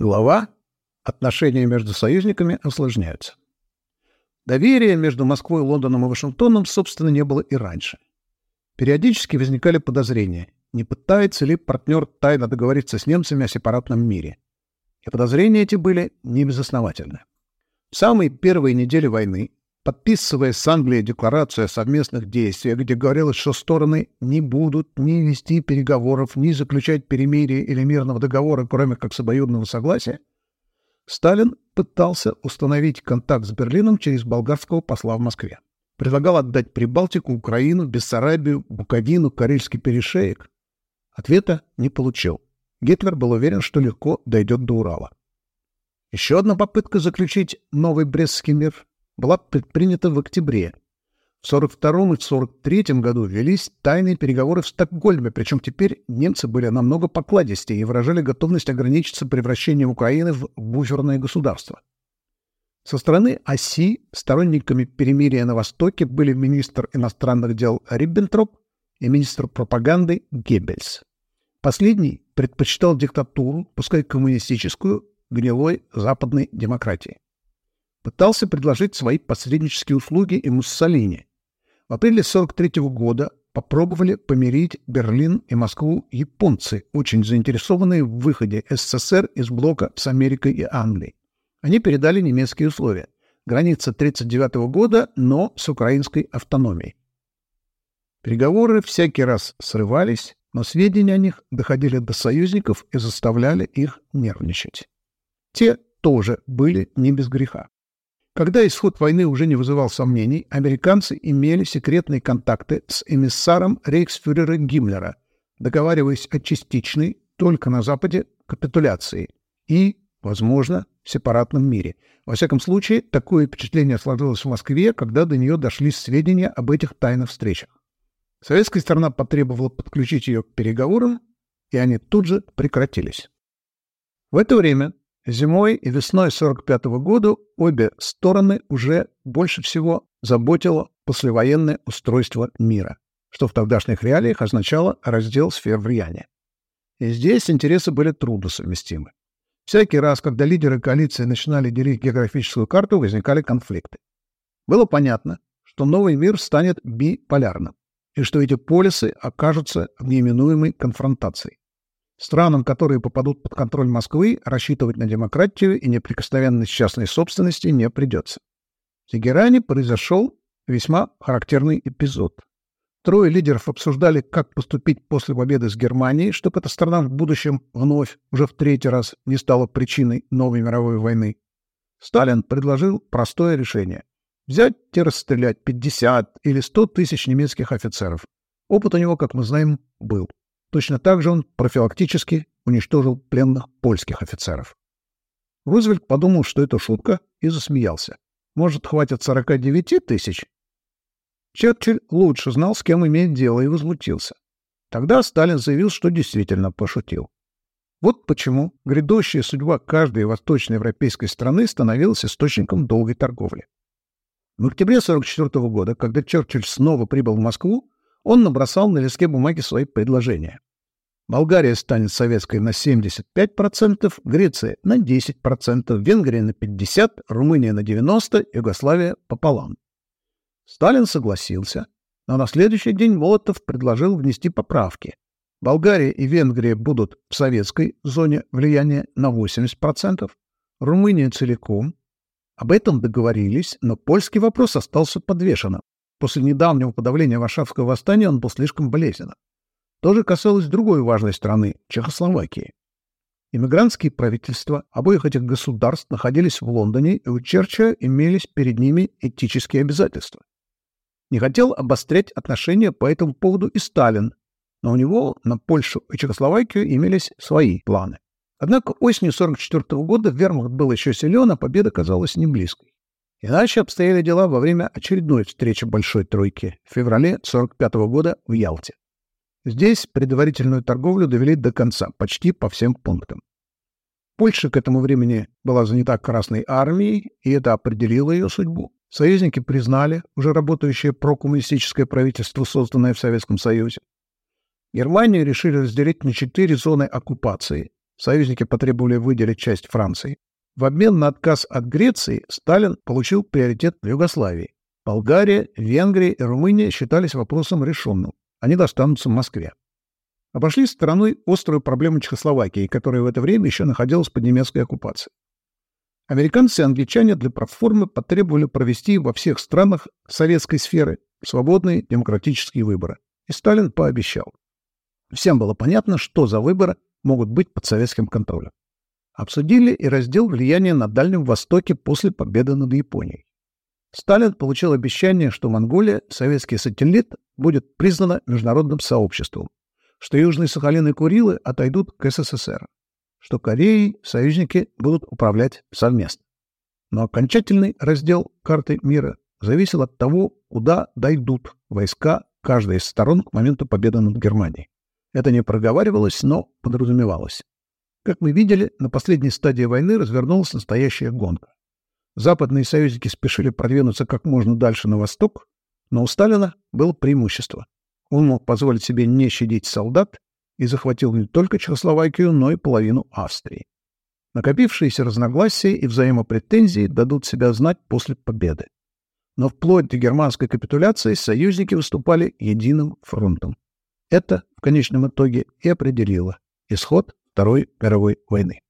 Глава «Отношения между союзниками осложняются». Доверия между Москвой, Лондоном и Вашингтоном, собственно, не было и раньше. Периодически возникали подозрения, не пытается ли партнер тайно договориться с немцами о сепаратном мире. И подозрения эти были небезосновательны. В самые первые недели войны, подписывая с Англией декларацию о совместных действиях, где говорилось, что стороны не будут ни вести переговоров, ни заключать перемирие или мирного договора, кроме как с обоюдного согласия, Сталин пытался установить контакт с Берлином через болгарского посла в Москве предлагал отдать Прибалтику, Украину, Бессарабию, Буковину, Карельский перешеек. Ответа не получил. Гитлер был уверен, что легко дойдет до Урала. Еще одна попытка заключить новый Брестский мир была предпринята в октябре. В 1942 и 1943 году велись тайные переговоры в Стокгольме, причем теперь немцы были намного покладистее и выражали готовность ограничиться превращением Украины в буферное государство. Со стороны оси сторонниками перемирия на Востоке были министр иностранных дел Риббентроп и министр пропаганды Геббельс. Последний предпочитал диктатуру, пускай коммунистическую, гнилой западной демократии. Пытался предложить свои посреднические услуги и Муссолини. В апреле 1943 года попробовали помирить Берлин и Москву японцы, очень заинтересованные в выходе СССР из блока с Америкой и Англией. Они передали немецкие условия. Граница 1939 года, но с украинской автономией. Переговоры всякий раз срывались, но сведения о них доходили до союзников и заставляли их нервничать. Те тоже были не без греха. Когда исход войны уже не вызывал сомнений, американцы имели секретные контакты с эмиссаром рейхсфюрера Гиммлера, договариваясь о частичной, только на Западе, капитуляции и, возможно, сепаратном мире. Во всяком случае, такое впечатление сложилось в Москве, когда до нее дошли сведения об этих тайных встречах. Советская сторона потребовала подключить ее к переговорам, и они тут же прекратились. В это время, зимой и весной 1945 года, обе стороны уже больше всего заботило послевоенное устройство мира, что в тогдашних реалиях означало раздел сфер влияния. И здесь интересы были трудносовместимы. Всякий раз, когда лидеры коалиции начинали делить географическую карту, возникали конфликты. Было понятно, что новый мир станет биполярным, и что эти полюсы окажутся в неименуемой конфронтации. Странам, которые попадут под контроль Москвы, рассчитывать на демократию и неприкосновенность частной собственности не придется. В Тегеране произошел весьма характерный эпизод. Трое лидеров обсуждали, как поступить после победы с Германией, чтобы эта страна в будущем вновь, уже в третий раз, не стала причиной новой мировой войны. Сталин предложил простое решение — взять и расстрелять 50 или 100 тысяч немецких офицеров. Опыт у него, как мы знаем, был. Точно так же он профилактически уничтожил пленных польских офицеров. Рузвельт подумал, что это шутка, и засмеялся. Может, хватит 49 тысяч? Черчилль лучше знал, с кем имеет дело, и возмутился. Тогда Сталин заявил, что действительно пошутил. Вот почему грядущая судьба каждой восточноевропейской страны становилась источником долгой торговли. В октябре 1944 года, когда Черчилль снова прибыл в Москву, он набросал на листке бумаги свои предложения. Болгария станет советской на 75%, Греция на 10%, Венгрия на 50%, Румыния на 90%, Югославия пополам. Сталин согласился, но на следующий день Молотов предложил внести поправки. Болгария и Венгрия будут в советской зоне влияния на 80%, Румыния целиком. Об этом договорились, но польский вопрос остался подвешенным. После недавнего подавления Варшавского восстания он был слишком болезненным. То же касалось другой важной страны — Чехословакии. Иммигрантские правительства обоих этих государств находились в Лондоне, и у Черчилля имелись перед ними этические обязательства. Не хотел обострять отношения по этому поводу и Сталин, но у него на Польшу и Чехословакию имелись свои планы. Однако осенью 1944 года вермахт был еще силен, а победа казалась не близкой. Иначе обстояли дела во время очередной встречи Большой Тройки в феврале 1945 года в Ялте. Здесь предварительную торговлю довели до конца, почти по всем пунктам. Польша к этому времени была занята Красной армией, и это определило ее судьбу. Союзники признали уже работающее прокоммунистическое правительство, созданное в Советском Союзе. Германию решили разделить на четыре зоны оккупации Союзники потребовали выделить часть Франции. В обмен на отказ от Греции Сталин получил приоритет в Югославии. Болгария, Венгрия и Румыния считались вопросом решенным. Они достанутся Москве. Обошли стороной острую проблему Чехословакии, которая в это время еще находилась под немецкой оккупацией. Американцы и англичане для проформы потребовали провести во всех странах советской сферы свободные демократические выборы. И Сталин пообещал. Всем было понятно, что за выборы могут быть под советским контролем. Обсудили и раздел влияния на Дальнем Востоке после победы над Японией. Сталин получил обещание, что Монголия, советский сателлит, будет признана международным сообществом, что Южные Сахалин и Курилы отойдут к СССР, что Кореей союзники будут управлять совместно. Но окончательный раздел карты мира зависел от того, куда дойдут войска каждой из сторон к моменту победы над Германией. Это не проговаривалось, но подразумевалось. Как мы видели, на последней стадии войны развернулась настоящая гонка. Западные союзники спешили продвинуться как можно дальше на восток, но у Сталина было преимущество. Он мог позволить себе не щадить солдат и захватил не только Чехословакию, но и половину Австрии. Накопившиеся разногласия и взаимопретензии дадут себя знать после победы. Но вплоть до германской капитуляции союзники выступали единым фронтом. Это в конечном итоге и определило исход Второй мировой войны.